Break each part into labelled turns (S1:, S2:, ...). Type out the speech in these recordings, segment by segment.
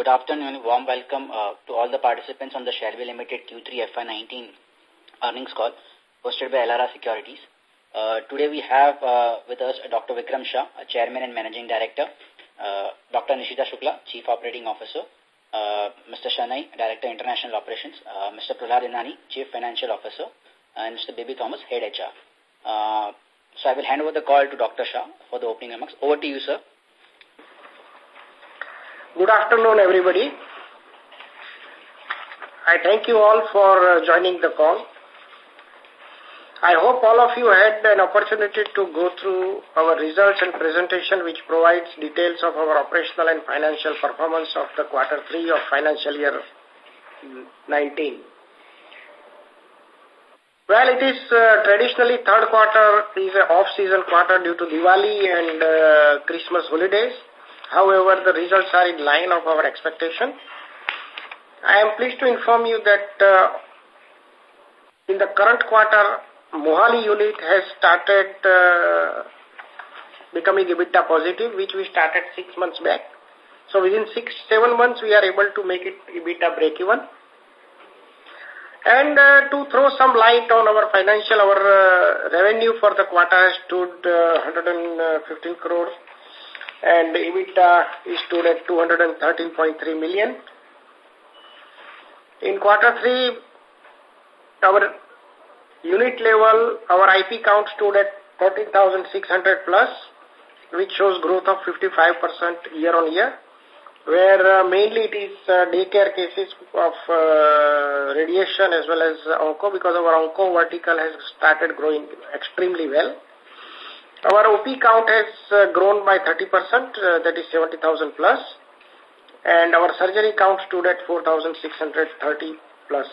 S1: good afternoon and warm welcome uh, to all the participants on the Shalby Limited Q3 FY19 earnings call hosted by Elara Securities. Uh, today we have uh, with us Dr. Vikram Shah, Chairman and Managing Director, Dr. Nishita Shukla, Chief Operating Officer, Mr. Shanai, Director International Operations, Mr. Prahlad Inani, Chief Financial Officer, and Mr. Baby Thomas, Head HR. So I will hand over the call to Dr. Shah for the opening remarks. Over to you, sir.
S2: Good afternoon, everybody. I thank you all for uh, joining the call. I hope all of you had an opportunity to go through our results and presentation which provides details of our operational and financial performance of the quarter three of financial year 19. Well, it is uh, traditionally third quarter is an off-season quarter due to Diwali and uh, Christmas holidays. However, the results are in line of our expectation. I am pleased to inform you that uh, in the current quarter, Mohali unit has started uh, becoming EBITDA positive, which we started six months back. So within six, seven months, we are able to make it EBITDA break-even. And uh, to throw some light on our financial, our uh, revenue for the quarter stood uh, 115 crores and EBITDA stood at 213.3 million. In quarter three, our unit level, our IP count stood at 13,600 plus, which shows growth of 55% year on year, where uh, mainly it is uh, daycare cases of uh, radiation as well as onco, because our onco vertical has started growing extremely well. Our OP count has uh, grown by 30%, uh, that is 70,000 plus, and our surgery count stood at 4,630 plus.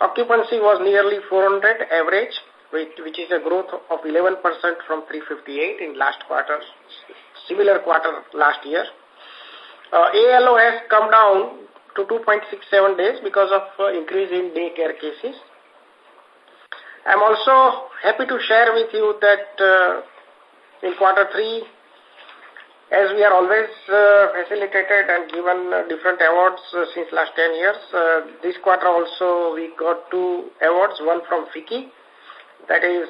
S2: Occupancy was nearly 400 average, which, which is a growth of 11% from 358 in last quarter, similar quarter last year. Uh, ALO has come down to 2.67 days because of uh, increase in daycare cases. I'm also happy to share with you that uh, in quarter three, as we are always uh, facilitated and given uh, different awards uh, since last 10 years, this quarter also we got two awards, one from FICCI, that is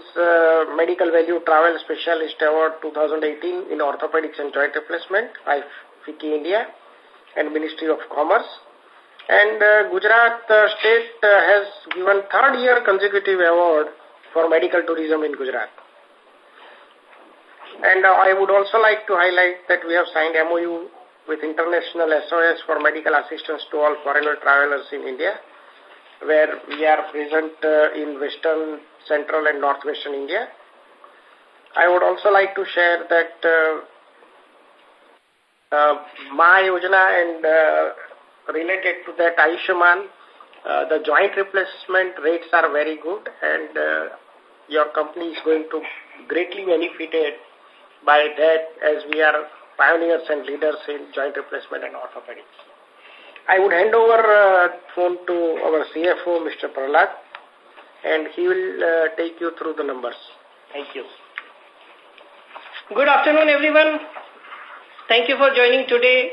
S2: Medical Value Travel Specialist Award 2018 in Orthopedics and Joint Replacement by FICCI India and Ministry of Commerce. And uh, Gujarat uh, state uh, has given third year consecutive award for medical tourism in Gujarat. And uh, I would also like to highlight that we have signed MOU with International SOS for medical assistance to all foreigner travelers in India, where we are present uh, in western, central and northwestern India. I would also like to share that uh, uh, and related to that Ayushman, uh, the joint replacement rates are very good and uh, your company is going to greatly benefited by that as we are pioneers and leaders in joint replacement and orthopedics. I would hand over uh, phone to our CFO, Mr. Prahlad, and he will uh, take you through the numbers. Thank you.
S3: Good afternoon, everyone. Thank you for joining today.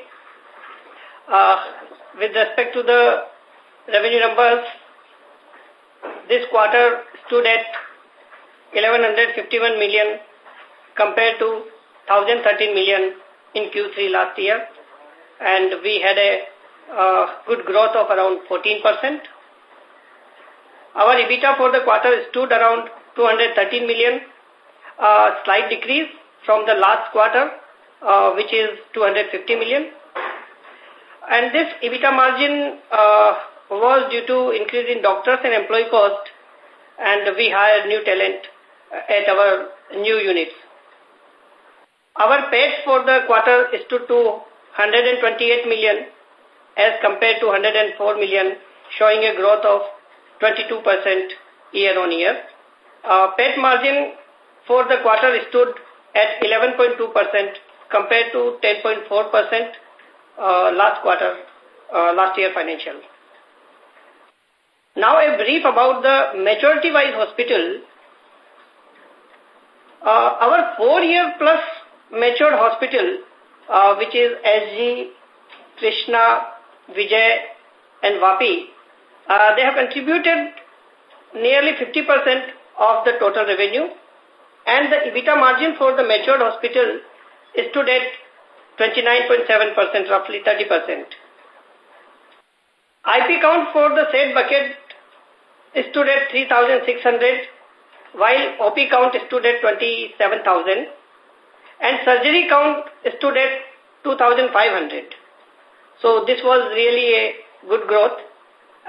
S3: Uh, with respect to the revenue numbers, this quarter stood at 1151 million compared to 1013 million in Q3 last year. And we had a uh, good growth of around 14%. Our EBITDA for the quarter stood around 213 million, uh, slight decrease from the last quarter, uh, which is 250 million. And this EBITDA margin uh, was due to increase in doctors and employee cost, and we hired new talent at our new units. Our PAT for the quarter stood to 128 million as compared to 104 million, showing a growth of 22% year on year. Uh, PAT margin for the quarter stood at 11.2% compared to 10.4% uh, last quarter, uh, last year financial. Now a brief about the maturity-wise hospital. Uh, our four-year plus matured hospital, uh, which is SG Krishna, Vijay, and Vapi, uh, they have contributed nearly 50% of the total revenue and the EBITDA margin for the matured hospital is to at 29.7%, roughly 30%. IP count for the said bucket stood at 3,600, while OP count stood at 27,000, and surgery count stood at 2,500. So this was really a good growth.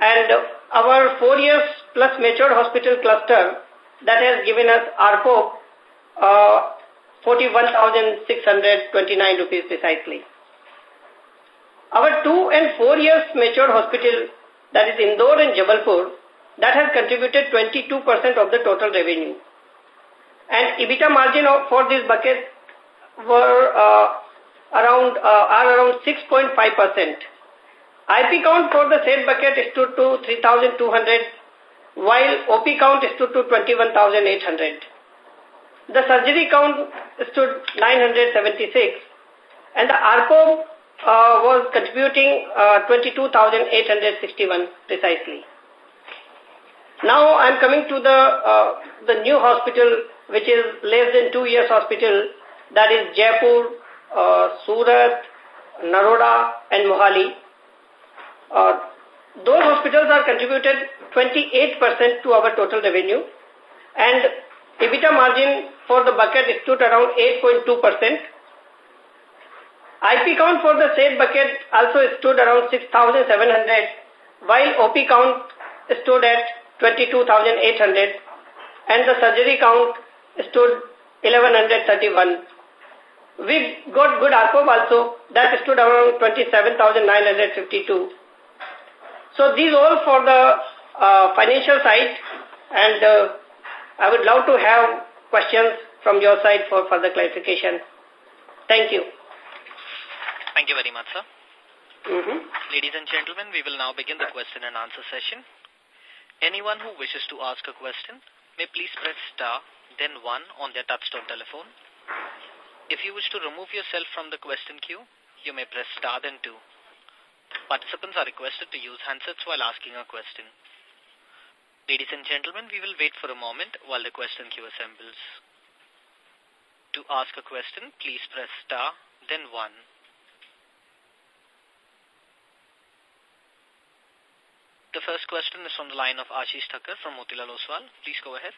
S3: And our four years plus matured hospital cluster that has given us ARPO uh, 41,629 rupees precisely. Our two and four years matured hospital, that is Indore and Jabalpur, that has contributed 22% of the total revenue. And EBITDA margin for this bucket were uh, around uh, are around 6.5%. IP count for the said bucket stood to 3,200, while OP count stood to 21,800. The surgery count stood 976, and the ARPO uh, was contributing uh, 22,861 precisely. Now I'm coming to the uh, the new hospital, which is less than two years hospital, that is Jaipur, Surat, Naroda, and Mohali. Those hospitals are contributed 28% to our total revenue, and EBITDA margin for the bucket stood around 8.2%. IP count for the said bucket also stood around 6,700, while OP count stood at 22,800 and the surgery count stood 1131. We got good ARPOB also that stood around 27,952. So these all for the uh, financial side and uh, I would love to have questions from your side for further clarification. Thank you.
S4: Thank you very much, sir.
S3: Mm -hmm.
S4: Ladies and gentlemen, we will now begin the question and answer session. Anyone who wishes to ask a question may please press star, then one on their touchtone telephone. If you wish to remove yourself from the question queue, you may press star, then two. Participants are requested to use handsets while asking a question. Ladies and gentlemen, we will wait for a moment while the question queue assembles. To ask a question, please press star, then one. The first question is from the line of Ashish Thakkar from Motilal Oswal. Please go ahead.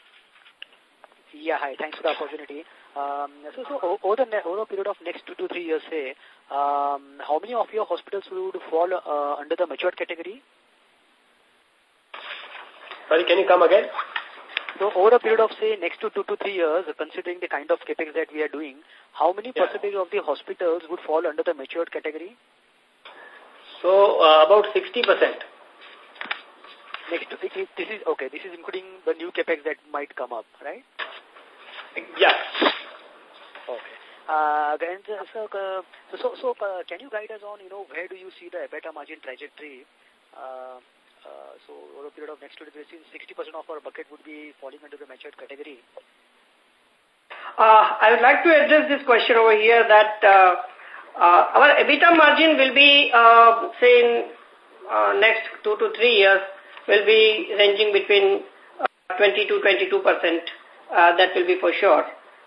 S5: Yeah, hi. Thanks for the opportunity. Um, so, so over the over a period of next two to three years, say, um, how many of your hospitals would fall uh, under the matured category?
S6: Sorry, can you come again?
S5: So over a period of, say, next to two to three years, considering the kind of capex that we are doing, how many yeah. percentage of the hospitals would fall under the matured category?
S6: So, uh, about 60%.
S5: Next, to this is okay. This is including the new capex that might come up, right?
S6: Yes.
S5: Okay. Uh, uh, so, uh, so, so uh, can you guide us on, you know, where do you see the EBITDA margin trajectory? Uh, uh, so, over a period of next two years, 60% of our bucket would be falling under the matured category.
S3: Uh, I would like to address this question over here that uh, uh, our EBITDA margin will be, uh, say, in uh, next two to three years, will be ranging between uh, 20 to 22 percent. Uh, that will be for sure.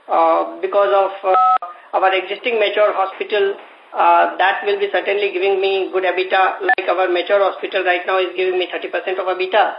S3: Uh, because of uh, our existing mature hospital, uh, that will be certainly giving me good EBITDA, like our mature hospital right now is giving me 30% of EBITDA.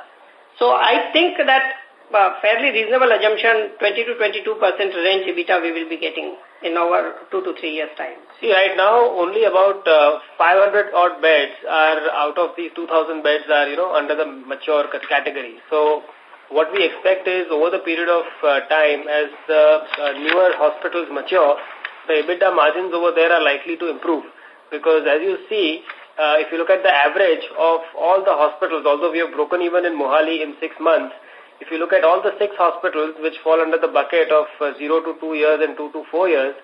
S3: So I think that uh, fairly reasonable assumption, 20 to 22% range EBITDA we will be getting in our two to three years time.
S6: See, right now only about uh, 500 odd beds are out of these 2,000 beds are, you know, under the mature category. So what we expect is over the period of uh, time as the uh, newer hospitals mature, the EBITDA margins over there are likely to improve. Because as you see, uh, if you look at the average of all the hospitals, although we have broken even in Mohali in six months, if you look at all the six hospitals which fall under the bucket of uh, 0 to 2 years and 2 to 4 years,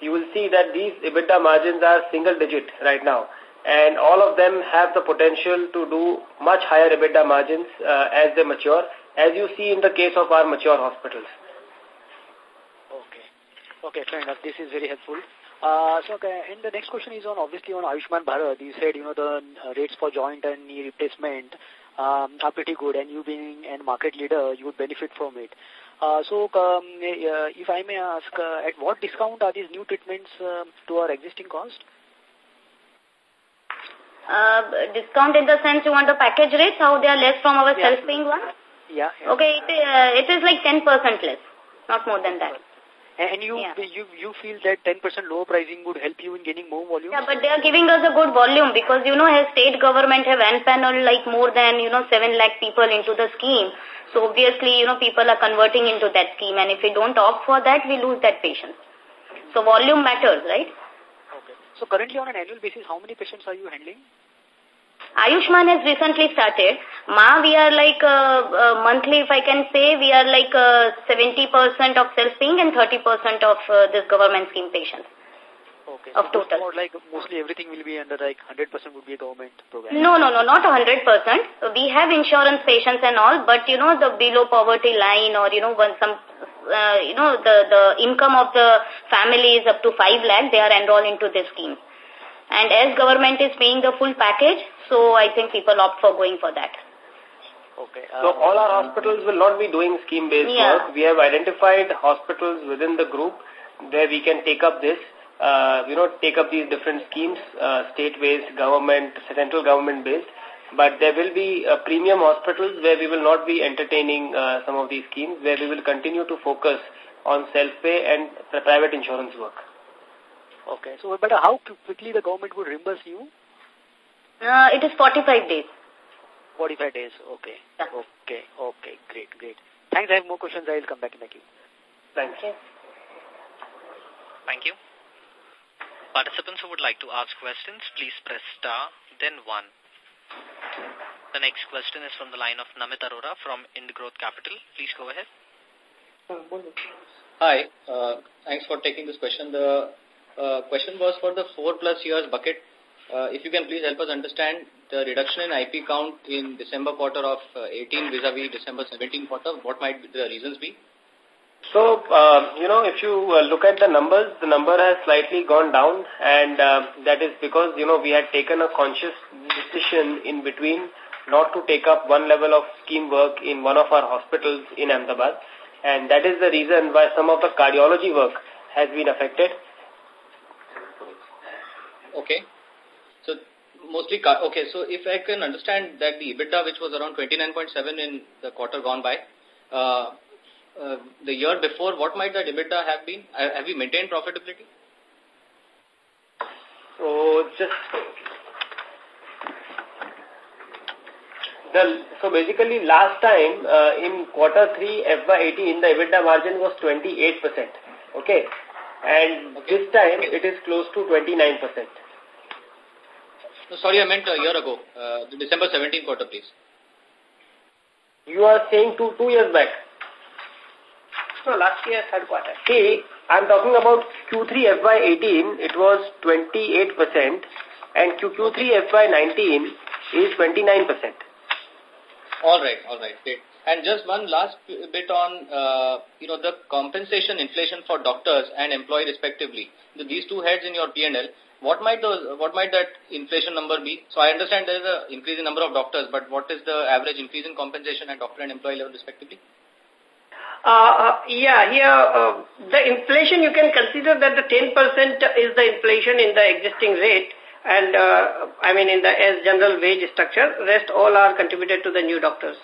S6: you will see that these EBITDA margins are single digit right now. And all of them have the potential to do much higher EBITDA margins uh, as they mature, as you see in the case of our mature hospitals.
S5: Okay. Fair enough. This is very helpful. Uh, so, okay, and the next question is on obviously on Ayushman Bharat. You said, you know, the uh, rates for joint and knee replacement um, are pretty good and you being a market leader, you would benefit from it. Uh, so, um, uh, if I may ask, uh, at what discount are these new treatments um, to our existing cost?
S7: Uh, discount in the sense you want the package rates, how they are less from our yeah. self-paying one?
S5: Yeah. yeah.
S7: Okay, it, uh, it is like 10% less, not more than that.
S5: And you, yeah. you, you feel that 10% lower pricing would help you in gaining more volume?
S7: Yeah, but they are giving us a good volume because, you know, as state government have panel like more than, you know, 7 lakh people into the scheme. So obviously, you know, people are converting into that scheme and if we don't opt for that, we lose that patient. So volume matters, right?
S5: Okay. So currently on an annual basis, how many patients are you handling?
S7: Ayushman has recently started. Ma, we are like uh, uh, monthly, if I can say, we are like 70% uh, of self-paying and 30% of uh, this government scheme patients.
S5: Okay.
S7: Of
S5: so
S7: total.
S5: More like mostly everything will be under like 100% would be a government program.
S7: No, no, no, not 100%. We have insurance patients and all, but you know, the below poverty line or, you know, when some, uh, you know, the, the income of the family is up to 5 lakh, they are enrolled into this scheme. And as government is paying the full package, so I think people opt for going for that.
S6: Okay. Uh, so all our hospitals will not be doing scheme-based yeah. work. We have identified hospitals within the group where we can take up this, uh, you know, take up these different schemes, uh, state-based, government, central government-based. But there will be uh, premium hospitals where we will not be entertaining uh, some of these schemes, where we will continue to focus on self-pay and private insurance work.
S5: Okay. So, but how quickly the government would reimburse you?
S7: Uh, it is 45 days.
S5: 45 days. Okay. Yeah. Okay. Okay. Great. Great. Thanks. I have more questions. I will come back in the queue.
S6: Thank you.
S4: Thank you. Participants who would like to ask questions, please press star, then one. The next question is from the line of Namit Arora from Indgrowth Capital. Please go ahead.
S8: Hi. Uh, thanks for taking this question. The uh, question was for the four plus years bucket. Uh, if you can please help us understand the reduction in IP count in December quarter of uh, 18 vis-a-vis -vis December 17 quarter, what might the reasons be?
S6: So, uh, you know, if you uh, look at the numbers, the number has slightly gone down and uh, that is because, you know, we had taken a conscious decision in between not to take up one level of scheme work in one of our hospitals in Ahmedabad and that is the reason why some of the cardiology work has been affected
S8: Okay. So mostly, okay, so if I can understand that the EBITDA, which was around 29.7 in the quarter gone by, uh, uh, the year before, what might that EBITDA have been? Uh, have we maintained profitability?
S6: So just the so basically last time uh, in quarter three FY18 the EBITDA margin was 28 percent. Okay, and okay. this time it is close to 29 percent.
S8: No, sorry, I meant a year ago, uh, the December 17 quarter, please.
S6: You are saying two, two years back?
S3: No, last year, third quarter.
S6: See, I'm talking about Q3 FY18, it was 28%, and Q3 FY19 is 29%.
S8: All right, all right, great. And just one last bit on, uh, you know, the compensation inflation for doctors and employee respectively. The, these two heads in your P&L, what might those, what might that inflation number be? So I understand there is an increase in number of doctors, but what is the average increase in compensation at doctor and employee level respectively?
S3: Uh, uh, yeah, here uh, the inflation you can consider that the 10% is the inflation in the existing rate and uh, I mean in the as general wage structure, rest all are contributed to the new doctors.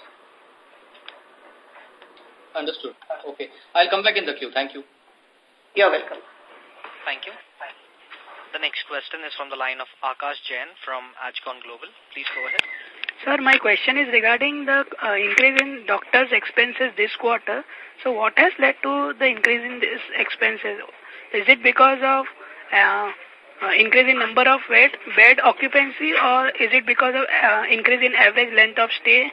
S8: Understood. Okay. I'll come back in the queue. Thank you.
S3: You're welcome.
S4: Thank you. The next question is from the line of Akash Jain from Ajcon Global. Please go ahead.
S9: Sir, my question is regarding the uh, increase in doctors' expenses this quarter. So what has led to the increase in these expenses? Is it because of uh, uh, increase in number of bed, bed occupancy or is it because of uh, increase in average length of stay?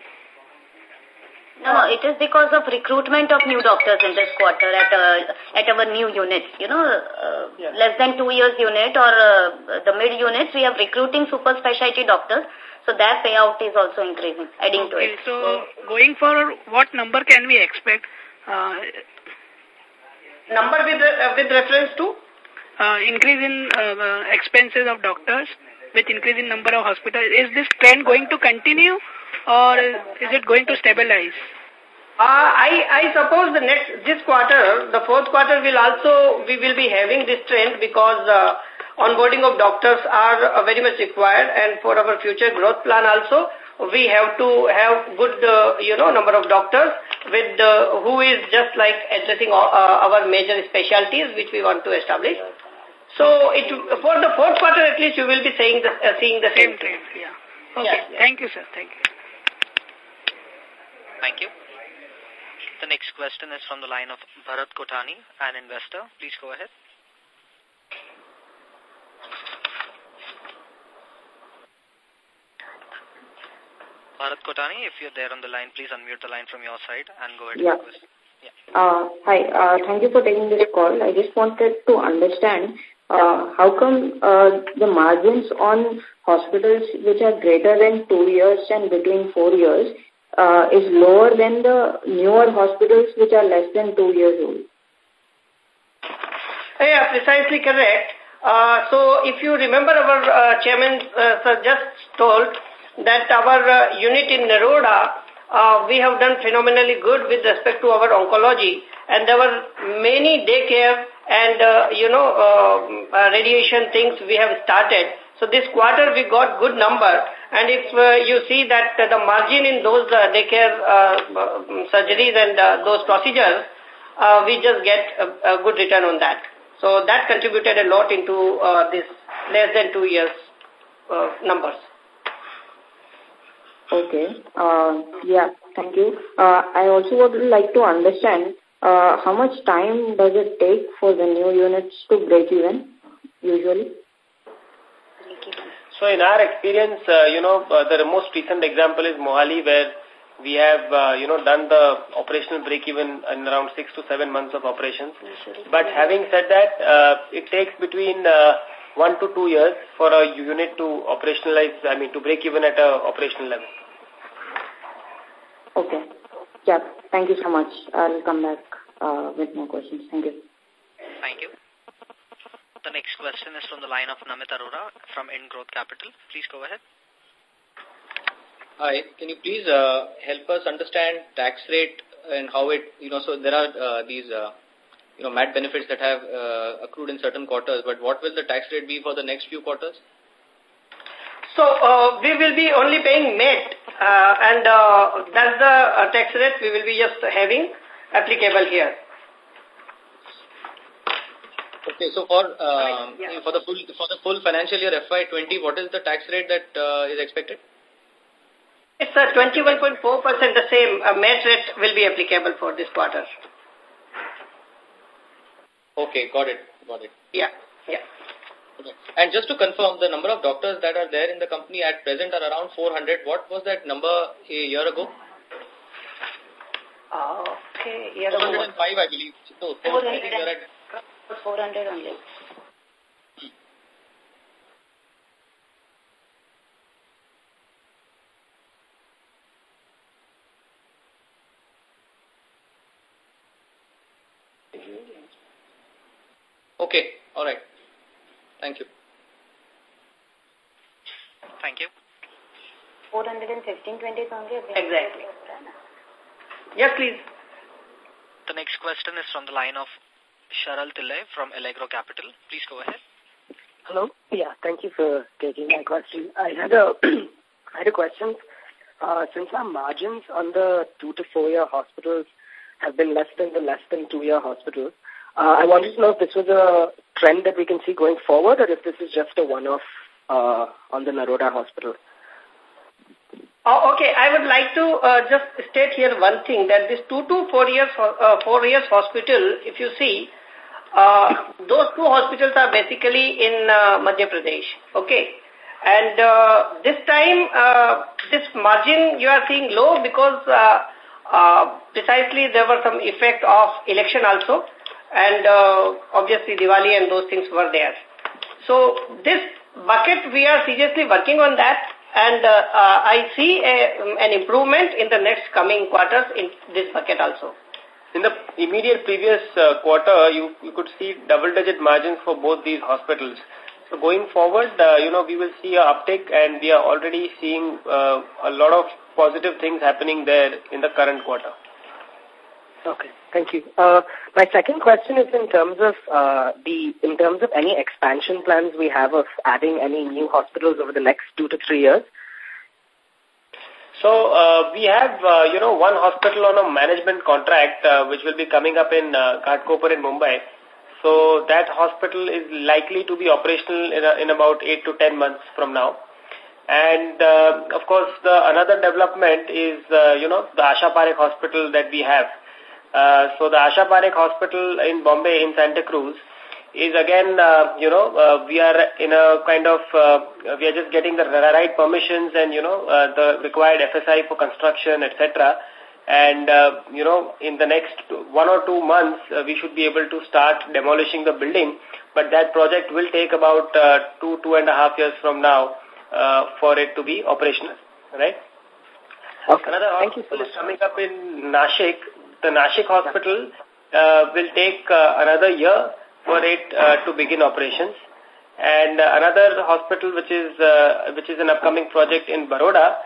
S7: No, no, it is because of recruitment of new doctors in this quarter at uh, at our new units. You know, uh, yeah. less than two years unit or uh, the mid units, we are recruiting super specialty doctors. So that payout is also increasing, adding
S9: okay,
S7: to it.
S9: So, so going forward, what number can we expect? Uh,
S3: number with uh, with reference to?
S9: uh, increase in uh, expenses of doctors with increase in number of hospitals. Is this trend going to continue or is it going to stabilize?
S3: Uh, I, I suppose the next, this quarter, the fourth quarter will also, we will be having this trend because uh, onboarding of doctors are uh, very much required and for our future growth plan also, we have to have good, uh, you know, number of doctors with who is just like addressing our major specialties which we want to establish. So it, for the fourth quarter at least you will be saying the, uh, seeing the same,
S9: trend. Yeah. Okay. Yeah, Thank you, sir. Thank you.
S4: Thank you. The next question is from the line of Bharat Kotani, an investor. Please go ahead. Bharat Kotani, if you're there on the line, please unmute the line from your side and go ahead
S10: yeah.
S4: with the question. Yeah.
S10: Uh, hi, uh, thank you for taking this call. I just wanted to understand uh, how come uh, the margins on hospitals which are greater than two years and between four years uh, is lower than the newer hospitals which are less than two years old.
S3: Yeah, precisely correct. Uh, so if you remember our uh, chairman uh, just told that our uh, unit in Naroda, uh, we have done phenomenally good with respect to our oncology and there were many daycare and, uh, you know, uh, uh, radiation things we have started. So this quarter we got good number and if uh, you see that the margin in those uh, daycare uh, surgeries and uh, those procedures, uh, we just get a, a good return on that. So that contributed a lot into uh, this less than two years uh, numbers.
S10: Okay. Uh, yeah, thank you. Uh, I also would like to understand uh, how much time does it take for the new units to break even, usually?
S6: So in our experience, uh, you know, uh, the most recent example is Mohali where we have, uh, you know, done the operational break-even in around six to seven months of operations. But having said that, uh, it takes between uh, one to two years for a unit to operationalize, I mean, to break even at a operational level.
S10: Okay. Yeah, thank you so much. I'll come back uh, with more questions. Thank you.
S4: Thank you. The next question is from the line of Namit Arora from In Growth Capital. Please go ahead.
S8: Hi, can you please uh, help us understand tax rate and how it, you know, so there are uh, these, uh, you know, MAT benefits that have uh, accrued in certain quarters, but what will the tax rate be for the next few quarters?
S3: So uh, we will be only paying MAT uh, and uh, that's the uh, tax rate we will be just having applicable here.
S8: Okay, so for um, yeah. for the full for the full financial year FY20, what is the tax rate that uh, is expected?
S3: It's a 21.4 percent. The same uh, MAT rate will be applicable for this quarter.
S8: Okay, got it, got it.
S3: Yeah, yeah.
S8: Okay. And just to confirm, the number of doctors that are there in the company at present are around 400. What was that number a year ago?
S3: Okay, year
S8: 405, I believe. So, 400. I you're at
S7: 400 only.
S8: Okay, all right. Thank you.
S4: Thank you.
S7: 415, 20 is only
S3: Exactly. Yes, please.
S4: The next question is from the line of Sharal Tillai from Allegro Capital. Please go ahead.
S11: Hello. Yeah, thank you for taking my question. I had a, I had a question. Uh, since our margins on the two to four year hospitals have been less than the less than two year hospitals, uh, I wanted to know if this was a trend that we can see going forward or if this is just a one-off uh, on the Naroda hospital.
S3: Oh, okay, I would like to uh, just state here one thing that this two to four years, uh, four years hospital, if you see, uh, those two hospitals are basically in uh, Madhya Pradesh. Okay. And uh, this time, uh, this margin you are seeing low because uh, uh, precisely there were some effect of election also. And uh, obviously Diwali and those things were there. So this bucket, we are seriously working on that. And uh, uh, I see a, an improvement in the next coming quarters in this bucket also.
S6: in the immediate previous uh, quarter, you, you could see double-digit margins for both these hospitals. So going forward, uh, you know, we will see a uptick and we are already seeing uh, a lot of positive things happening there in the current quarter.
S11: Okay, thank you. Uh, my second question is in terms of uh, the in terms of any expansion plans we have of adding any new hospitals over the next two to three years.
S6: So uh, we have, uh, you know, one hospital on a management contract uh, which will be coming up in uh, Ghatkopar in Mumbai. So that hospital is likely to be operational in, a, in about 8 to 10 months from now. And uh, of course, the another development is, uh, you know, the Asha Parekh hospital that we have. Uh, so the Asha hospital in Bombay, in Santa Cruz, is again, uh, you know, uh, we are in a kind of, uh, we are just getting the right permissions and, you know, uh, the required FSI for construction, etc. And, uh, you know, in the next one or two months, uh, we should be able to start demolishing the building. But that project will take about uh, two, two and a half years from now uh, for it to be operational, right?
S11: Okay.
S6: Another
S11: Thank you
S6: hospital is coming up in Nashik. The Nashik hospital uh, will take uh, another year for it uh, to begin operations. And uh, another hospital which is uh, which is an upcoming project in Baroda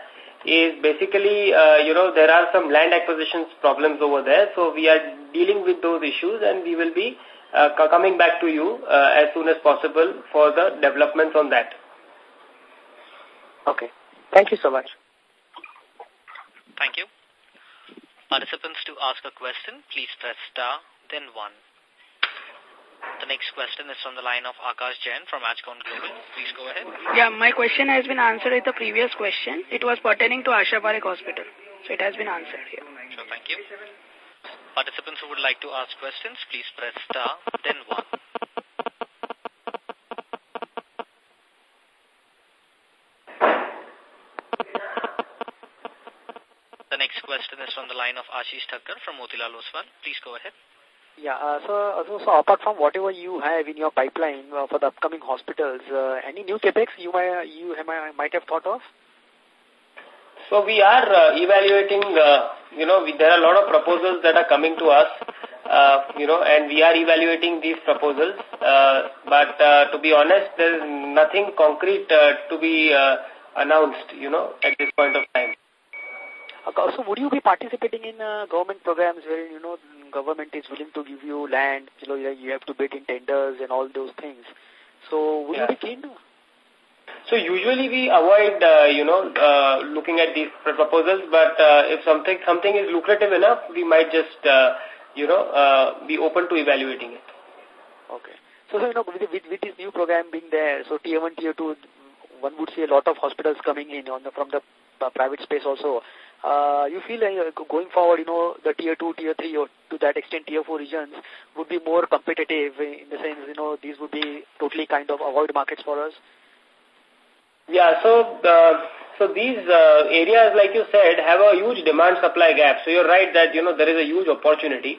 S6: is basically, uh, you know, there are some land acquisitions problems over there. So we are dealing with those issues and we will be uh, coming back to you uh, as soon as possible for the developments on that.
S11: Okay. Thank you so much.
S4: Thank you. Participants to ask a question, please press star, then one. The next question is from the line of Akash Jain from Ajcon Global. Please go ahead.
S9: Yeah, my question has been answered in the previous question. It was pertaining to Asha Parekh Hospital. So it has been answered here.
S4: Sure, thank you. Participants who would like to ask questions, please press star, then one. The next question is from the line of Ashish Thakkar from Motilal Oswal. Please go ahead.
S5: Yeah, uh, so, so, so apart from whatever you have in your pipeline uh, for the upcoming hospitals, uh, any new capex you might you have, might have thought of?
S6: So we are uh, evaluating, uh, you know, we, there are a lot of proposals that are coming to us, uh, you know, and we are evaluating these proposals. Uh, but uh, to be honest, there is nothing concrete uh, to be uh, announced, you know, at this point of time.
S5: Okay, so would you be participating in uh, government programs where, you know, government is willing to give you land, you know, you have to bid in tenders and all those things. So would
S6: Yeah.
S5: you be keen?
S6: So usually we avoid, uh, you know, uh, looking at these proposals, but uh, if something something is lucrative enough, we might just, uh, you know, uh, be open to evaluating it.
S5: Okay. So, so you know, with, with, with this new program being there, so tier 1, tier 2, one would see a lot of hospitals coming in on the, from the uh, private space also. Uh, you feel uh, going forward, you know, the tier 2, tier 3, or to that extent tier 4 regions would be more competitive in the sense, you know, these would be totally kind of avoid markets for us?
S6: Yeah, so uh, so these uh, areas, like you said, have a huge demand-supply gap. So you're right that, you know, there is a huge opportunity.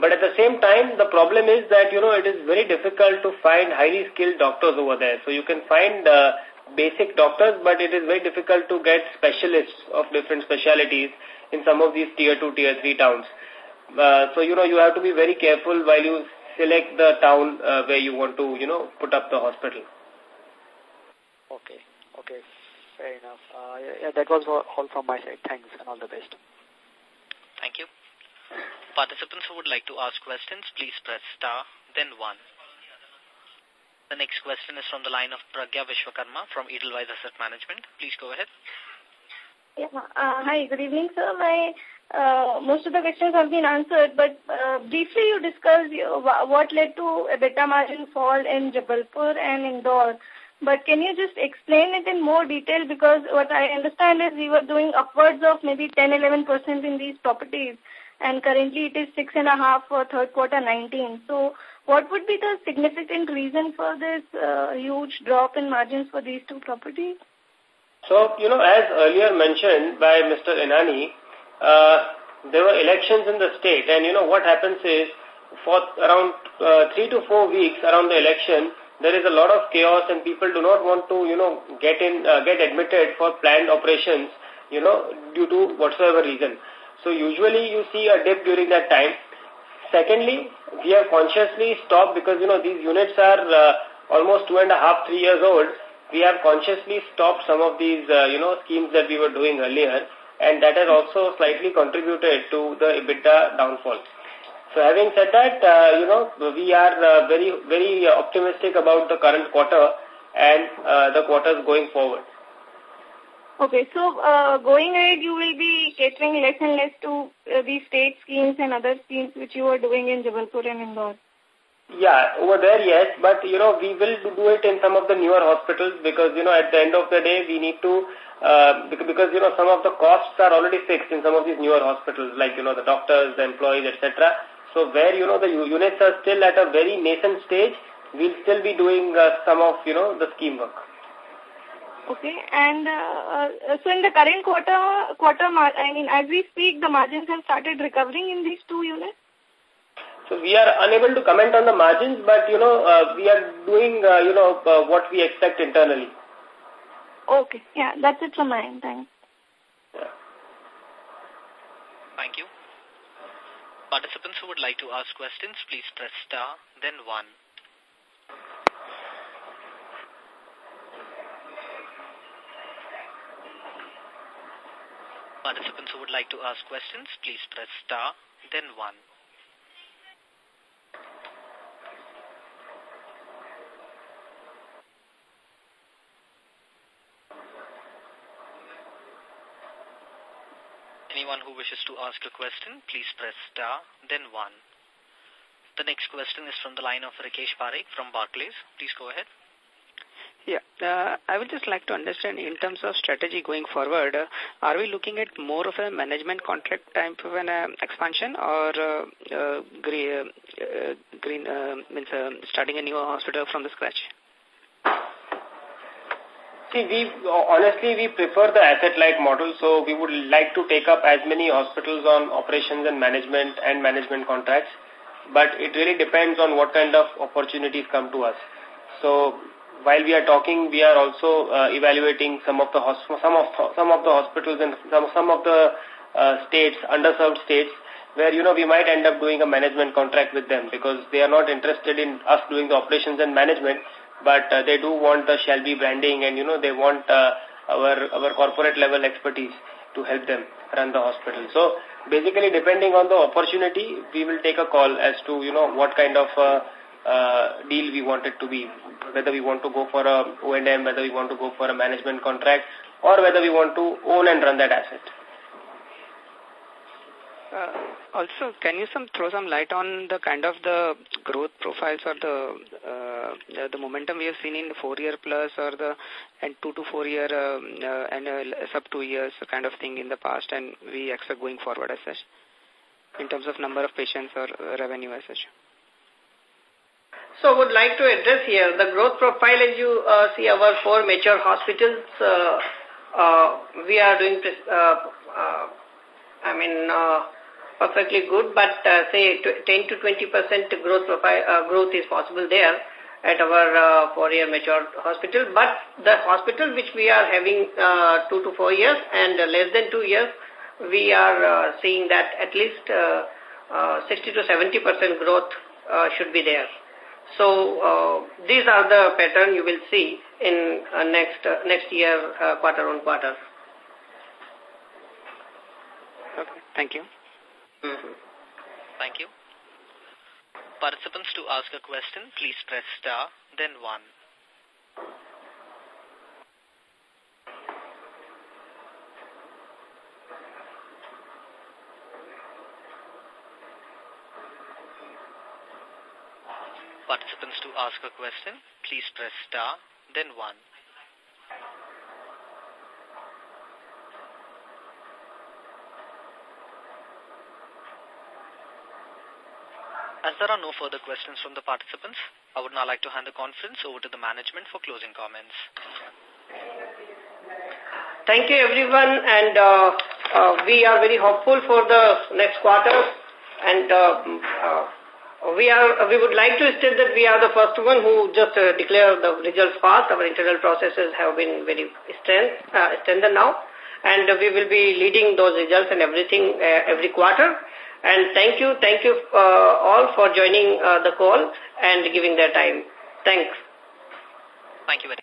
S6: But at the same time, the problem is that, you know, it is very difficult to find highly skilled doctors over there. So you can find uh, basic doctors, but it is very difficult to get specialists of different specialities in some of these tier 2, tier 3 towns. Uh, so, you know, you have to be very careful while you select the town uh, where you want to, you know, put up the hospital.
S5: Okay, okay, fair enough. Uh, yeah, yeah, that was all all from my side. Thanks and all the best.
S4: Thank you. Participants who would like to ask questions, please press star, then one. The next question is from the line of Pragya Vishwakarma from Edelweiss Asset Management. Please go ahead.
S12: Yeah, uh, hi, good evening, sir. My uh, most of the questions have been answered, but uh, briefly you discussed uh, what led to EBITDA margin fall in Jabalpur and Indore. But can you just explain it in more detail? Because what I understand is we were doing upwards of maybe 10-11% in these properties, and currently it is 6.5 for third quarter 19. So what would be the significant reason for this uh, huge drop in margins for these two properties?
S6: So, you know, as earlier mentioned by Mr. Inani, uh, there were elections in the state and, you know, what happens is for around uh, three to four weeks around the election, there is a lot of chaos and people do not want to, you know, get in, get admitted for planned operations, you know, due to whatsoever reason. So usually you see a dip during that time Secondly, we have consciously stopped because, you know, these units are uh, almost two and a half, three years old. We have consciously stopped some of these, uh, you know, schemes that we were doing earlier and that has also slightly contributed to the EBITDA downfall. So having said that, uh, you know, we are uh, very, very optimistic about the current quarter and the quarters going forward.
S12: Okay, so uh, going ahead, you will be catering less and less to uh, these state schemes and other schemes which you are doing in Jabalpur and Indore.
S6: Yeah, over there, yes, but you know, we will do it in some of the newer hospitals because you know, at the end of the day, we need to uh, because you know some of the costs are already fixed in some of these newer hospitals, like you know the doctors, the employees, etc. So where you know the units are still at a very nascent stage, we'll still be doing uh, some of you know the scheme work.
S12: Okay, and uh, uh, so in the current quarter, quarter, I mean, as we speak, the margins have started recovering in these two units.
S6: So we are unable to comment on the margins, but you know uh, we are doing uh, you know uh, what we expect internally.
S12: Okay, yeah, that's it from my end. Thanks.
S6: Yeah.
S4: Thank you. Participants who would like to ask questions, please press star, then one. Participants who would like to ask questions, please press star, then one. Anyone who wishes to ask a question, please press star, then one. The next question is from the line of Rakesh Parekh from Barclays. Please go ahead.
S13: Yeah, uh, I would just like to understand in terms of strategy going forward, uh, are we looking at more of a management contract type of an uh, expansion or uh, uh, green, uh, green means starting a new hospital from the scratch?
S6: See, we honestly we prefer the asset-light model, so we would like to take up as many hospitals on operations and management and management contracts, but it really depends on what kind of opportunities come to us. So while we are talking, we are also uh, evaluating some of the some of some of the hospitals and some some of the uh, states, underserved states, where you know we might end up doing a management contract with them because they are not interested in us doing the operations and management, but uh, they do want the Shalby branding and you know they want our our corporate level expertise to help them run the hospital. So basically, depending on the opportunity, we will take a call as to you know what kind of uh, deal we wanted to be, whether we want to go for a O&M, whether we want to go for a management contract, or whether we want to own and run that asset.
S13: Uh, also, can you some throw some light on the kind of the growth profiles or the uh, the, momentum we have seen in the four year plus or the and two to four year um, uh, and uh, sub two years kind of thing in the past, and we expect going forward as such in terms of number of patients or revenue as such.
S3: So would like to address here the growth profile as you uh, see our four mature hospitals. Uh, uh, we are doing, uh, uh, I mean, uh, perfectly good, but uh, say 10 to 20 percent growth profile, uh, growth is possible there at our uh, four-year mature hospital. But the hospital which we are having uh, two to four years and less than two years, we are uh, seeing that at least uh, uh, 60 to 70 percent growth uh, should be there. So uh, these are the pattern you will see in uh, next uh, next year uh, quarter on quarter.
S13: Okay, thank you.
S3: Mm -hmm.
S4: Thank you. Participants to ask a question, please press star, then one. Participants to ask a question, please press star, then one. As there are no further questions from the participants, I would now like to hand the conference over to the management for closing comments.
S3: Thank you everyone and uh, uh, we are very hopeful for the next quarter and uh, uh we are we would like to state that we are the first one who just uh, declared the results fast. Our internal processes have been very strength, uh, strengthened now, and we will be leading those results and everything uh, every quarter. And thank you, thank you uh, all for joining uh, the call and giving their time. Thanks.
S4: Thank you very